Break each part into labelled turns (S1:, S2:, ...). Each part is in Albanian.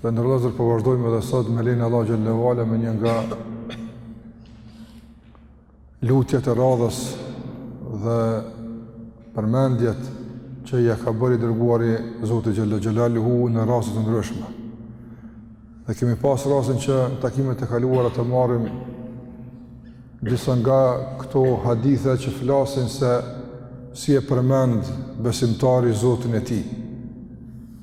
S1: Të nderuar vëllezër po vazhdojmë edhe sot me lejen e Allahut xhelle ue ala me një nga lutjet e radhës dhe përmendjet që ia ka bërë i dërguari Zotit xhelle xhelaluhu në raste të ndryshme. Dhe kemi pas rastin që në takimet e kaluara të marrim disa nga këto hadithe që flasin se si e përmend besimtari Zotin e tij.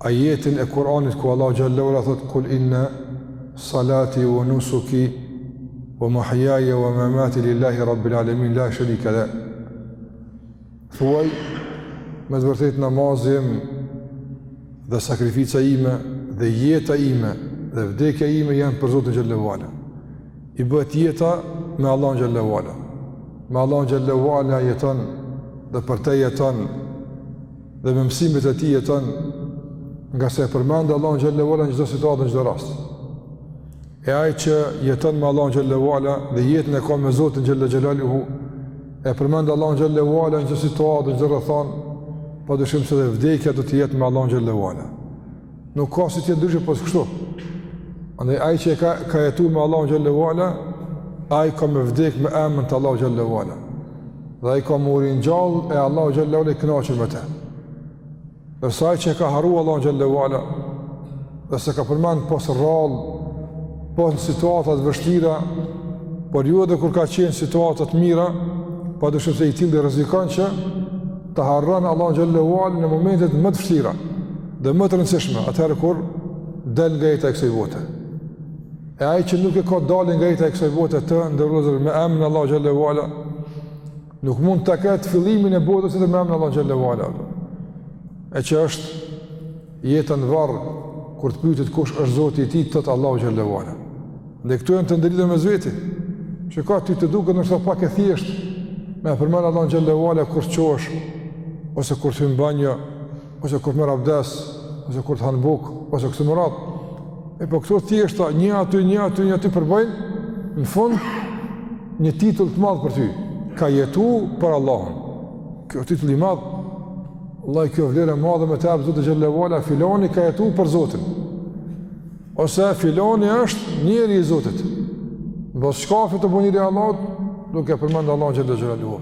S1: ajetin e Kur'anit ku Allahu xhelle ue ala thotë kul inna salati wa nusuki wa mahyaya wa mamati lillahi rabbil alamin la sharika la thuaj me të vërtetë namazi im dhe sakrifica ime dhe jeta ime dhe vdekja ime janë për Zotin xhelle ue ala i bëhet jeta me Allahun xhelle ue ala me Allahun xhelle ue ala jeton dhe për të jeton dhe me mësimet e tij jeton ngase e përmend Allahun xhelle ue ala në çdo situatë në çdo rast. E ai që jeton me Allahun xhelle ue ala dhe jetën e ka me Zotin xhelle xhelaluhu e përmend Allahun xhelle ue ala në çdo situatë në çdo rrethanë, pa dyshim se edhe vdekja do të jetë me Allahun xhelle ue ala. Nuk ka si t'jetë ndryshe pos kështu. Andaj ai që e ka, ka jetu me Allahun xhelle ue ala, ai ka me vdek me emën të Allahut xhelle ue ala. Dhe ai ka me u ringjall e Allahu xhelle ue ala i knaqun me te. Ndërsa ai që e ka harru Allahun xhelle ue ala, dhe s'e ka përmend pos rrallë, pos në situata t'vështira, por jo edhe kur ka qenë situata të mira, pa dyshim se i tilli rrezikon që, ta harron Allahun xhelle ue ala në momentet më të vështira dhe më të rëndësishme, atëherë kur del nga jeta e kësaj bote. E ai që nuk e ka dalë nga jeta e kësaj bote të nderuar vëllezër me emrin e Allahut xhelle ue ala, nuk mund ta ketë fillimin e botës tjetër me emrin e Allahut xhelle ue ala. E që është Jeta në varr kur të pyetet kush është Zoti i tij, thotë Allahu xhelle ue ala. Dhe këto janë të nderuar vëllezër vetitë që ka ty të duket ndoshta pak e thjeshtë me përmend Allahun xhelle ue ala kur t'çohesh ose kur të hyn n'banjo ose kur t'merr abdes ose kur të han buk ose kështu me radhë. E po këto t'thjeshta një aty një aty një aty përbëjnë në fund një titull të madh për ty. Ka jetu për Allahun. Kjo titull i madh Wallahi kjo vlerë e madhe me ta jep Zoti xhelle ue ala filani ka jetu për Zotin. Ose filani është njeri i Zotit. Do shkafi të bu njeri i Allahut, duke përmend Allahun xhelle xhelaluhu.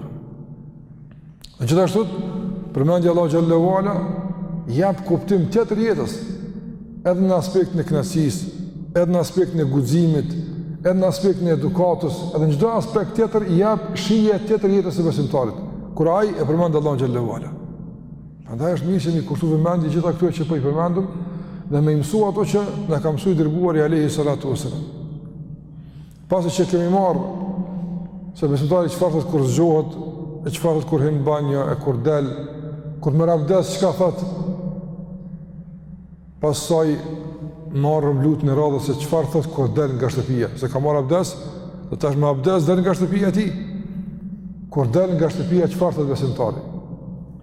S1: E gjithashtu përmendja e Allahut xhelle ue ala jap kuptim tjetër jetës. edhe në aspektin e kënaqësisë, edhe në aspektin e guximit, edhe në aspektin e edukatës, edhe në çdo aspekt tjetër i jap shije tjetër jetës së besimtarit. Kur ai e përmend Allahun xhelle ue ala. Prandaj është mirë që me i kushtu vëmendje gjitha këtyre që po i përmendëm dhe me i mësu ato që na ka mësu i dërguari alayhi salatu wasallam. Pasi që kemi marrë se besimtari çfarë thotë kur zgjohet, e çfarë thotë kur hyn n'banjo, e kur del, kur merr abdes çka thotë. Pastaj marrëm lutjen e radhës se çfarë thotë kur del nga shtëpia, se ka marrë abdes, do tash me abdes del nga shtëpia e tij. Kur del nga shtëpia çfarë thotë besimtari?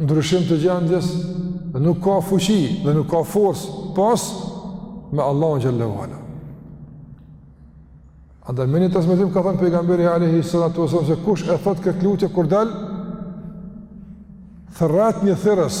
S1: ndryshim të gjendjes dhe nuk ka fuqi dhe nuk ka forcë pos me Allahun xhelle ue ala. Andaj me një transmetim ka thënë pejgamberi alayhi salatu wasallam se kush e thot këtë lutje kur dal thërret një thirrës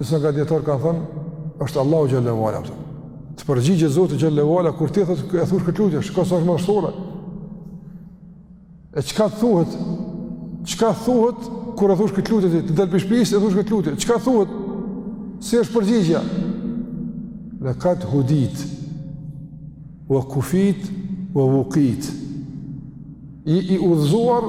S1: Disa nga dijetarët kanë thënë, është Allahu xhelle ue ala. Të përgjigjet Zoti xhelle ue ala, kur ti e thush këtë lutje, shiko sa është madhështore. E çka të thuhet, çka të thuhet, kur e thush këtë lutje ti, tu dalë pi shpisë, e thush këtë lutje, çka të thuhet, si është përgjigja. Lekad hudit, ve kufit, ve vukit, i i udhëzuar,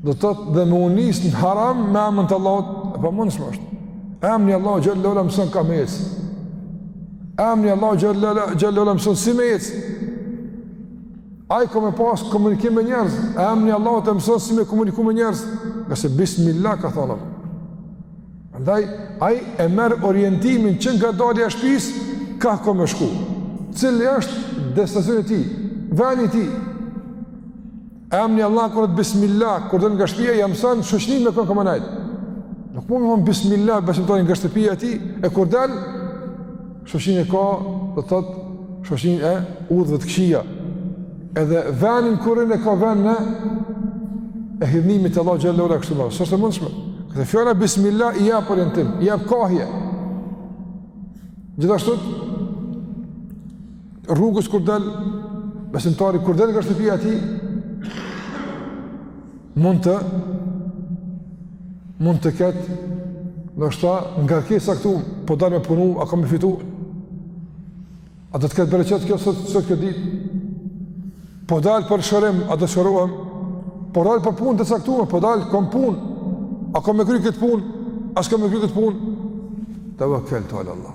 S1: Do të thotë dhe me u nis në haram me emën të Allahut, e pamundshme është. Emni i Allahut xhelle ue ala mëson ka me ec. Emni i Allahut xhelle ue ala mëson si me ec. Ai ka me pasë komunikim me njerëz, emni i Allahut të mëson si me komuniku me njerëz. Ngase bismillah ka thonë. Andaj, ai e merr orientimin që nga dalja e shpis, ka ka me shku. Cili është destinacioni i tij, veni i tij, Emni i Allahut kur thot bismillah, kur del nga shpia, ja mson shoqninë me kon ka me nejt. Nuk mund me thon bismillah besimtari nga shtëpia e tij, e kur del, shoqninë e ka, do thot shoqninë e udhëve të kqija. Edhe venin ku rrin e ka ven në e hidhnimit e Allahut xhelle ue ala kështu marë. S'është e mundshme. Kjo fjala bismillah i jap orientim, i jap kahje. Gjithashtu, Rrugës kur del besimtari kur del nga shtëpia e tij mund të mund të ketë ndoshta ngarkesa caktume po dal me punu, a kom me fitu a do të ketë bereqet kjo sot, sot kjo ditë po dal për shërim a do shërohem po dal për punë të caktume po dal kom punë a kom me kry këtë punë a s'kom me kry këtë punë tevekkeltu ala Allah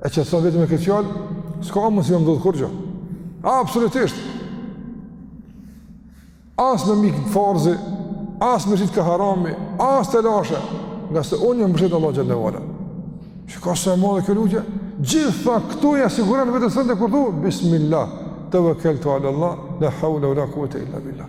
S1: E që të thonë vetëm me këtë fjalë, s'ka mundësi me m'ndodhë kurgjo. Absolutisht. As me m'ikë farzi, as me m'shti ka harami, as telashe, ngase unë jam mbështet Allahut xhelle ve ala. Shika sa e madhe kjo lutje. Gjitha këto ia siguron vetes tënde kur thu, Bismillah, tevekkeltu ala Allah, la haula ue la kuvete illa billah.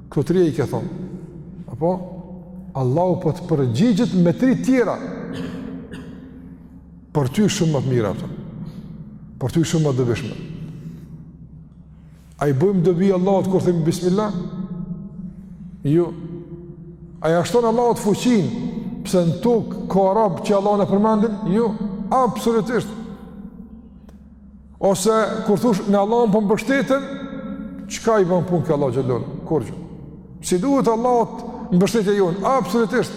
S1: Këto tri i ke thonë. Apo? Allahu po të përgjigjet me tri tjera. Për ty shumë ma të mira, apo. Për ty shumë ma të dobishme. A i bëjmë dobi Allahut kur themi bismillah? Jo. A ia shton Allahut fuqinë pse në tokë ka rob që Allahun e përmendin? Jo. Absolutisht. Ose, kur thush, në Allahun po mbështetem, çka i bën punë kjo Allahut xhelle ve ala? Kurgjo. S'i duhet Allahut mbështetja jonë. Absolutisht.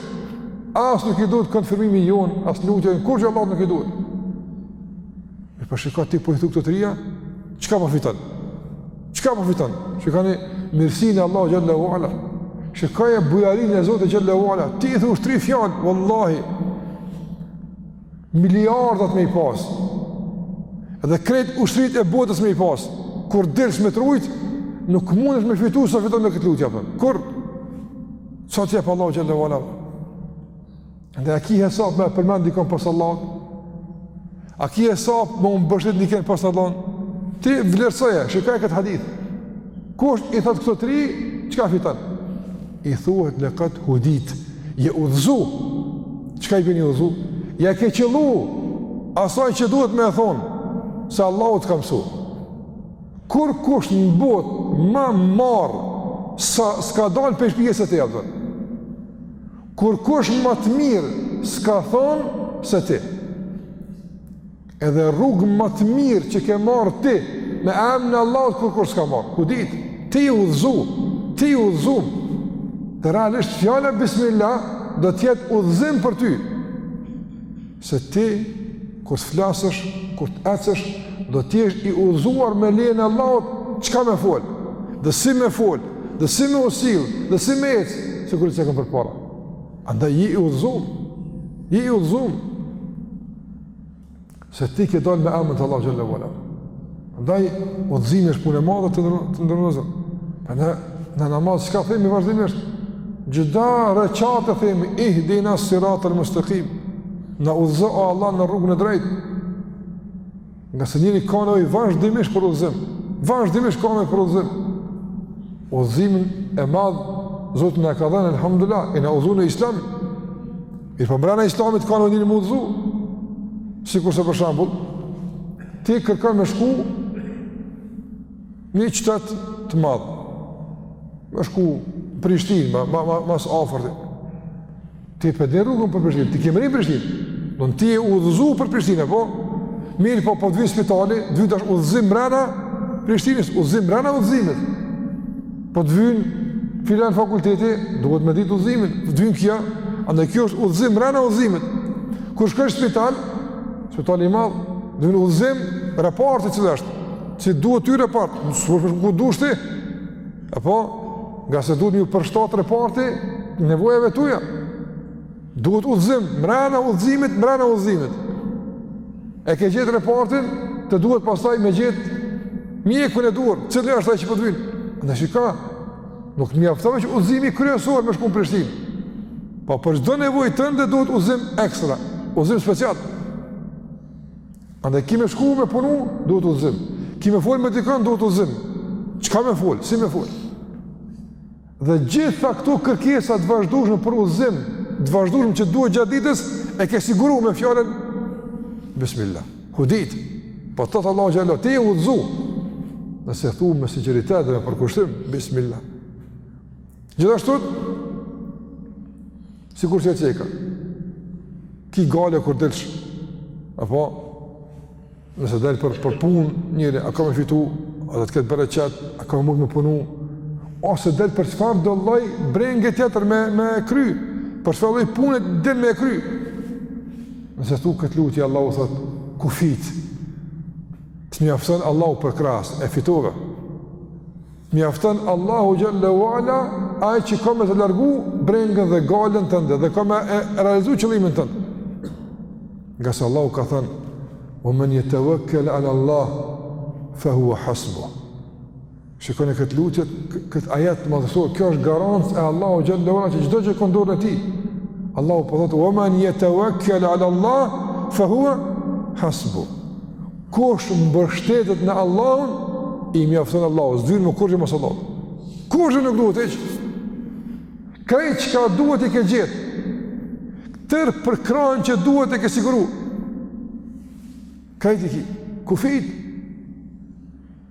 S1: As nuk i duhet konfirmimi jonë, as lutja jonë, kurgjo Allahut nuk i duhet. Por po shika ti po i thu këto tria, çka po fiton? Çka po fiton? Shikani mirësinë e Allahut xhelle ve ala. Shikaje bujarinë e Zotit xhelle ve ala. Ti i thush tri fjalë, vallahi, Miliardat me i pas. Edhe krejt ushtritë e botës me i pas. Kur delsh me t'rujt, nuk mundesh me fitu sa fiton me këtë lutje. Apo. Kurrë sa të jep Allahu xhelle ve ala. Dhe a ki hesap me përmend dikon pas Allahut? A ki hesap me u mbështet dikon pas Allahut? Ti vlerësoje, shikaje këtë hadith. Kush i thotë këto tri, çka fiton? I thuhet në këtë hudite, je udhëzu, çka i bjen je udhëzu? Ia ke qëllu, asaj që duhet me e thonë, se Allahu të ka msu. Kurkush në botë, ma marë, sa s'ka dalë prej shpie se ti, apo. Kurkush ma të mirë, s'ka thonë, se ti. Edhe rrugë ma të mirë që ke marrë ti me emrin e Allahut kurkush s'ka marrë. Hudite, ti i udhëzum, ti i udhëzum. Dhe realisht fjala bismillah do të jetë udhëzim për ty. Se ti kur të flasësh, kur të ecësh, do të jesh i udhëzuar me lejen e Allahut çka me fol. Dhe si me fol, dhe si me u sill, dhe si me ec, sikur e cekëm përpara. Andaj ji i udhëzum. Ji i udhëzum. se ti ke dalë me emën të Allahut xhelle ve ala. Andaj udhëzimi është punë e madhe të nderuar vëllezër. Ne në namaz çka themi vazhdimisht? Çdo rekat themi ihdina siratal mustaqim. Na udhëzo o Allah në rrugën e drejtë. Ngase njeri ka nevojë vazhdimisht për udhëzim Vazhdimisht ka nevojë për udhëzim Udhëzimin e madh Zoti na e ka dhënë, alhamdulillah E na udhëzu në islam Mirëpo mbrana islamit ka nevojë njeri me u udhëzu, sikurse për shembull, ti kërkon me shku në një qytet të madh, me shku Prishtinë, ma, ma, ma, ma s'afërti. Ti po e din rrugën për Prishtinë, ti ke mrri Prishtinë, në ti je udhëzu për Prishtinë, e po, mirëpo po të vyn spitali, të vyn tash udhëzim mbrana Prishtinës, udhëzim mbrana udhëzimit. Po të vyn filan fakulteti, duhet me ditë udhëzimin. Të vyn kjo, andaj kjo është udhëzim mrena udhëzimit. Kur shkojsh në spital, spital i madh, duhet udhëzim reparti cili është. Që të duhet ty repart, mos shkosh ku dush ti. Apo, ngase duhet me iu përshtat reparti nevojave tuaja. Duhet udhëzim, mrena udhëzimit, mrena udhëzimit. E ke gjetë repartin, të duhet pastaj me gjetë mjekun e duhur, cili është aj që po të vyn. Po Në shika, nuk të mjafton veç udhëzimi kryesor me shku në Prishtinë. Po për çdo nevojë tënde duhet udhëzim ekstra, udhëzim special. Andaj, ki me shku me punu, duhet udhëzim. Ki me folë me dikën, duhet udhëzim. Çka me folë, si me folë. Dhe të gjitha këto kërkesa të vazhdueshme për udhëzim, të vazhdueshme që duhet gjatë ditës, e ke siguru me fjalën Bismillah. Hudit. Po thot Allahu xhallahu ti je udhëzu. Nëse thua me sinqeritet dhe me përkushtim, Bismillah. Gjithashtu sikurse e ceka. Ki gajle kur delsh. Apo Nëse del për për punë, njëri a ka me fitu, a do të ketë bereqet, a ka me mujt me punu, ose del për çfarëdo lloj brenge tjetër me e kry, për çfarë lloj pune del me kry. Nëse thu këtë lutje Allahu thot kufit. Të mjafton Allahu përkrahës, e fitove. Mjafton Allahu xhalla wala ai që ka me të largu brengën dhe gajlen tënde dhe ka me e realizu qëllimin tënd. Ngase Allahu ka thënë, ue men jetevekkel alë Allah, fe hua hasbo. Shikoni këtë lutjet, këtë ajet madhështor, kjo është garancë e Allahu xhalla wala që çdo gjë ka n'dorën e tij. Allahu po thotë, ue men jetevekkel alë Allah, fe hua hasbo. Kush mbështetet në Allahun, i mjafton Allahu, s'të vyn më kurrë mas Allahut. Kurrë nuk duhet hiç. Krejt çka duhet i ke gjet. Tërë përkrahjen që duhet e ke siguru. Krejt i ki, kufit.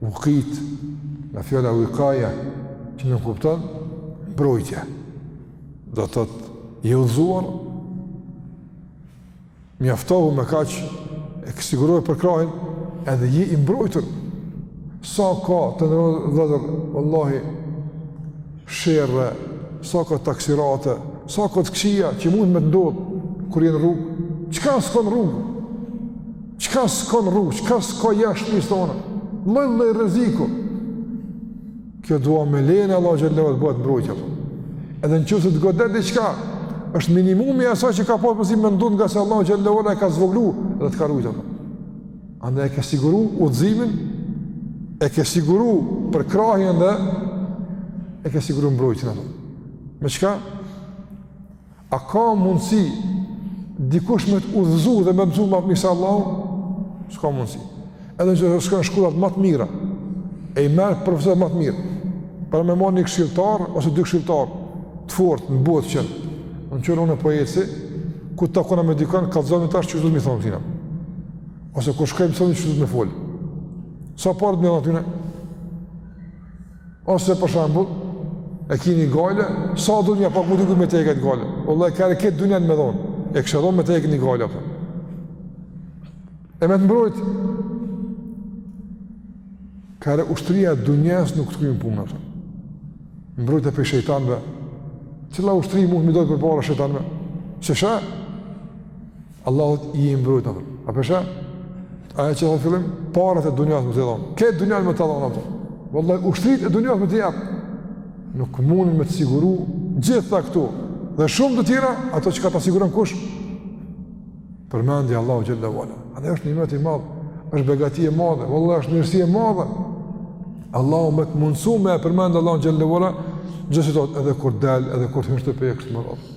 S1: Uqit, nga fjala uqaja, që nënkupton mbrojtje. Do të thotë je i udhëzuar mjaftohu me kaq e sigurove përkrahjen edhe je i mbrojtur. Sa ka të ndërlozur vallahi sherre, sa ka taksirate, sa ka të këqija që mundet me të ndodhë kur je në rrugë. Çka s'ka në rrugë? Çka s'ka në rrugë, çka s'ka jashtë shtëpisë tonë, lloj-lloj rreziku. Kjo dua me lene, Allah Gjellewala, të bëhet mbrojtja. Edhe në qoftë se të godet diçka, është minimumi i asaj që ka pasë mundësi me ndodhë ngase Allah Gjellewala e ka zvoglu dhe të ka rujtë. Andaj e ke siguru udhëzimin, e ke siguru përkrahjen dhe e ke siguru mbrojtjen. Me çka? A ka mundësi dikush me të udhëzu dhe me të mësu ma mirë se Allahu? S'ka mundësi. Edhe nëse shkon shkollat ma të mira, e i merr profesorat ma të mirë, për me marrë një këshilltar, ose dy këshilltarë, të fortë, në botë që, në qoftë unë po eci, kur takona me dikon, kallëzom tash qysh do m'i thanë atij. Ose kur shkojmë s'e di qysh do me folë. Sa paret me ua dhanë atyne? Ose për shembull, e ki ni gajle, sado me pagu dikë me ta hekë atë gajle. Vallahi krejt këtë dunjan me dhonë, e krejt e dhon me ta hekë një gajle. Për. E me të mbrojt, krejt ushtria e dunjas nuk të kryn punë. Për. Mbrojtje prej shejtanëve, cila ushtri mund me dalë përpara shejtanëve? S'i sheh? Allahut i i mbrojtë në A përshë? Aja që dhe fillim, paret e dunjas më të dhon. Këtë dunjas më të dhon, ato. Vëllaj, ushtritë e dunjas me t'i jep. Nuk mund me të siguru gjitha këtu. Dhe shumë të tjera, ato që ka t'i siguron kush? Përmendja e Allahut Gjellë Vala. Andaj është nimet i madh, është begati e madhe, vëllaj është njërësi e madhe. Allahu me të mundësu me e përmend Allahun Gjellë Vala, gjithë edhe kur del, edhe kur të hysh në shtëpi, kështu me radhë.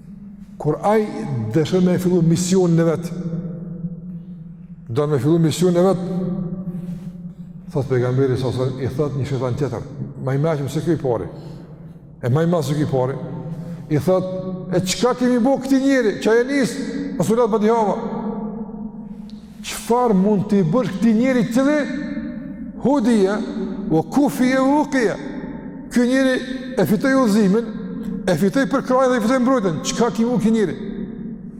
S1: Kur ai dëshon me fillu misionin e vet, don me fillu misionin e vet. Thot pejgamberi sa sa i thot një shejtan tjetër, ma i mençëm se ky i parë. E ma i mençëm se ky i parë. I thot, e çka ki me i bo këtij njeri? Ça je nis, mos u lodh badihava. Çfarë mund t'i bësh këtij njeriu i cili hudia wa kufi uqia? Ky njeri e fitoi udhëzimin, e fitoi përkrahjen dhe e fitoi mbrojtjen. Çka ki mu ky njeri?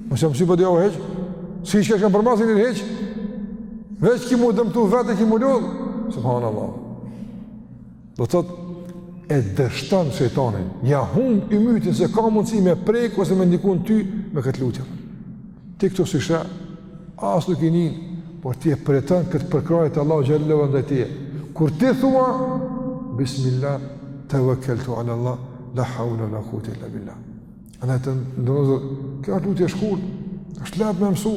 S1: Mos e mësy badihava hiç. S'ke çka shkon përmas atij njeri hiç. Veç ki m'u dëmtu vetë e ki m'u lodh. Subhanallah. Do të thotë, e dështon shejtanin, ja humb imtin se ka mundësi me prek ose me ndikun ty me këtë lutje. Ti këto s'i sheh, as nuk i njën, por ti e përjeton këtë përkrahje t'Allahut Xhel-le ndaj teje. Kur ti thua, Bismillah, tevekkeltu alallah, la haule ue la kuvvete il-la billah. A ne të ndërëzër, kjo është lutje shkurt, është lehtë me mësu,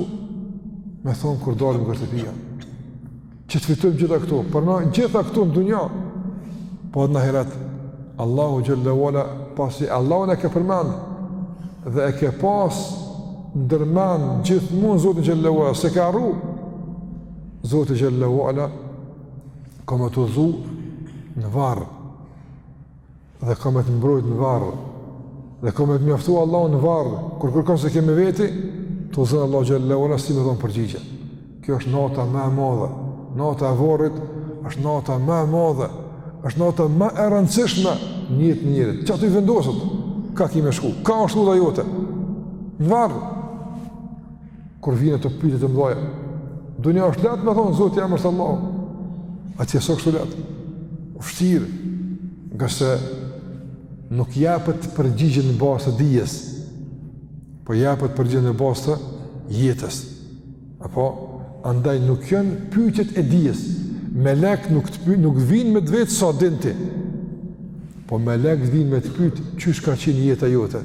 S1: me thonë kur dalim prej shtëpie. Që të fitojmë gjitha këto, por jo gjitha këto në dunja, po edhe në ahiret, Allahu Xhel-le ve ala, pasi Allahun e ke përmend, dhe e ke pas ndërmend gjithmonë Zotin Xhel-le ve ala, s'e ke harru, Zoti Xhel-le ve ala, ka me t'udhzu në varr, Dhe ka me të mbrojt në varr, dhe ka me të mjaftu Allahu në varr, kur kërkënd s'e ke me veti, t'udhzon Allahu Xhel-le ve ala si me dhonë përgjigje. Kjo është nata më e madhe, nata e vorrit është nata më e madhe, është nata më e rëndësishme në jetë të njeriut. Qaty vendoset ka ki me shku, ka është udha jote, në varr. kur vijnë ato pyetjet të mëdha. Dunja është lehtë me thon Zoti jem është Allah. Atje s'është kështu lehtë. Vështirë. Ngase nuk japet përgjigje në bazë të dijes. Po japet përgjigje në bazë të jetës. Apo andaj nuk janë pyetjet e dijes. Melek nuk të pyet, nuk vin me të vetë sa din ti. Po melek vin me të pyet qysh ka qenë jeta jote.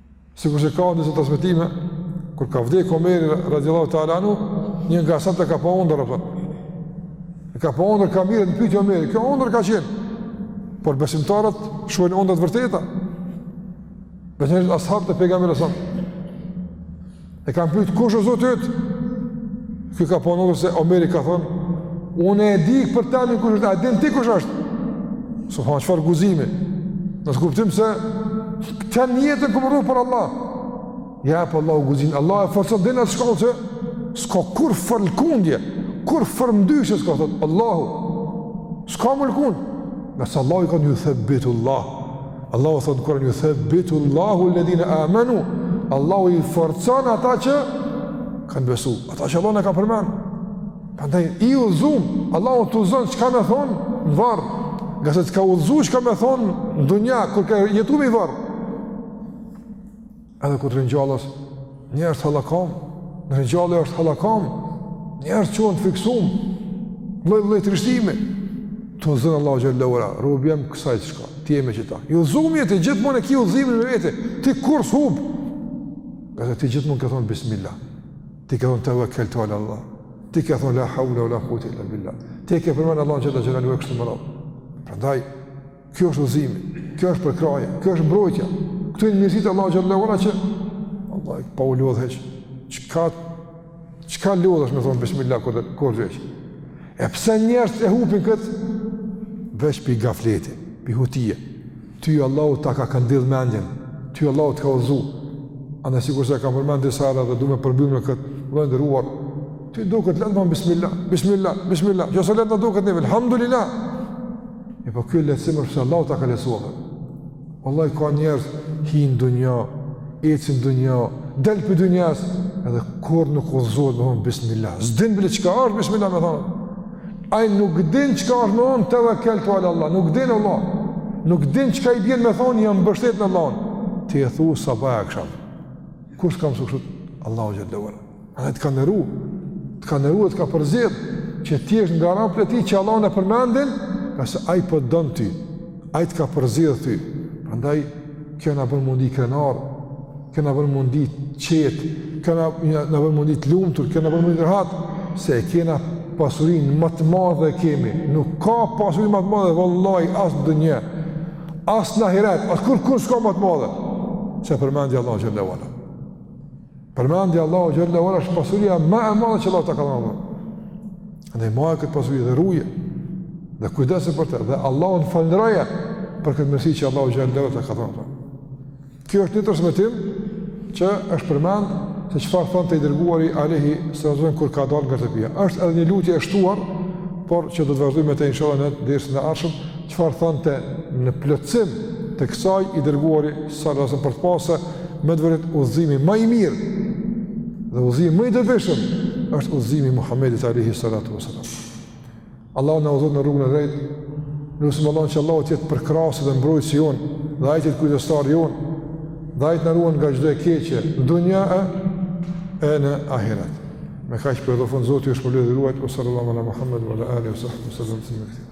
S1: Sikurse ka në disa transmetime kur ka vdek Omeri radhiyallahu ta'ala anhu, një nga sahabët e ka pa ondërr apo. E ka pa ondërr kah merret në pyetje Omeri, kjo ondërr ka qenë. Por besimtarët shohin ondrra të vërteta. Besimtarët ashabët e Pejgamberit sa. E kanë pyet kush është Zoti yt? Ky ka pa ondërr se Omeri ka thon, unë e di për temin kush është, a din ti kush është? Subhana çfarë guzimi. Në atë kuptim se këtë jetën e ka marru për Allah. Ja jep Allahu guzimin. Allahu e forcon deri në atë shkallë që s'ka kurrfar lkundje, kurrfar mdyshje, siç ka thonë Allahu, s'ka me u lkund. Ngase Allahu i ka, juthebitu Allah. Allahu thotë në Kur'an juthebitu Allahu alladhina amanu Allahu i forcon ata që kanë besu ata që Allahun e kanë përmend prandaj i udhzum Allahu të udhzon çka me thon në varr ngase t'ka udhzu çka me thon në dunja kur ka jetu mbi varr Edhe kur ri n'gjallë është njerëz hallakam, në ri n'gjallë është hallakam, njerëz që jan të fiksum, lloj lloj trishtimi. Të thon Allahu xhallahu ala, robi jem s'ka çka, ti je me gjith ato. I udhëzum je ti gjithmonë e ki udhëzimin me vete, ti kurrë s'hup. Edhe ti gjithmonë ke thon bismillah. Ti ke thon tawakkal te Allah. Ti ke thon la hawla wala quwata illa billah. Ti ke përmend Allahu xhallahu ala kështu më radh. Prandaj Kjo është udhëzimi, kjo është përkrahja, kjo është mbrojtja. Këtu janë mirësitë e Allahut xhallahu ala që Allah pa u lodh hiç. Çka çka lodhesh me thon bismillah kur kur veç. E pse njerëz e hupin kët? Veç pi gafleti, pi hutie. Ty Allahu ta ka kthjell mendjen. Ty Allahu të ka udhëzu. Andaj sikur se ka përmend disa herë dhe du me përmbyll me kët, vëllai nderuar. Ty t'duket leht me thon bismillah, bismillah, bismillah. Jo sa leht na duket neve, alhamdulillah. E po ky lehtësim është se Allah ta ka lehtësu. Vallahi ka njerëz, hin në dunja, ecin në dunja, del pi dunjas, edhe kurrë nuk udhëzohet me thonë bismillah. S'din bile çka është bismillah me thonë. Ai nuk din çka është me thonë tevekeltu ala Allah, nuk din vallah. Nuk din çka i bjen me thonë jam mbështet në Allahun. Ti e thu sabah e aksham. Kush ta ka msu kështu, Allahu xhelle Aj të ka neru, të ka neru e të ka përzgjedh, që të jesh nga robtë e tij që Allahun e përmendin, ngase aj po t'don ty, aj të ka përzgjedh ty. Prandaj, kjo na bën m'u ndi krenar, kjo na bën m'u ndi të qetë, kjo na bën m'u ndi të lumtur, kjo na bën m'u ndi rahat, se e kena pasurinë ma të madhe e kemi. Nuk ka pasuri ma të madhe, vallahi, as n'dunja, as n'ahiret, askurrkun s'ka ma të madhe, se përmendja e Allahut xhelle ve ala. Përmendja e Allahut xhallahu ala është pasuria ma e madhe që Allah ta ka dhënë. Ndaj maje këtë pasuri dhe ruje dhe kujdesu për të dhe Allahun falënderoje për këtë mirësi që Allahu xhallahu ala ta ka dhënë. Kjo është një transmetim që është përmend se çfarë thonte i dërguari alejhi selam kur ka dalë nga shtëpia. Është edhe një lutje e shtuar, por që do të vazhdojmë me të inshallah në dersin e ardhshëm. Çfarë thonte në plotësim të kësaj i dërguari sallallahu alajhi wasallam për të pasë se me të vërtet udhëzimi ma i mirë dhe udhëzimi më i dobishëm është udhëzimi i Muhamedit alaihi salatu wasallam. Allahu na udhëzoft në rrugën e drejtë. E lusim Allahun që Allahu të jetë përkrahës dhe mbrojtës i jonë, dhe ai të jetë kujdestar i jonë, dhe ai të na ruan nga çdo e keqe, në dunja e në ahiret. Me kaq po përfundoj Zoti ju shpërbleftë dhe ruajt sallallahu alaihi wa sallam Muhammed wa ala alihi wa sahbihi sallam.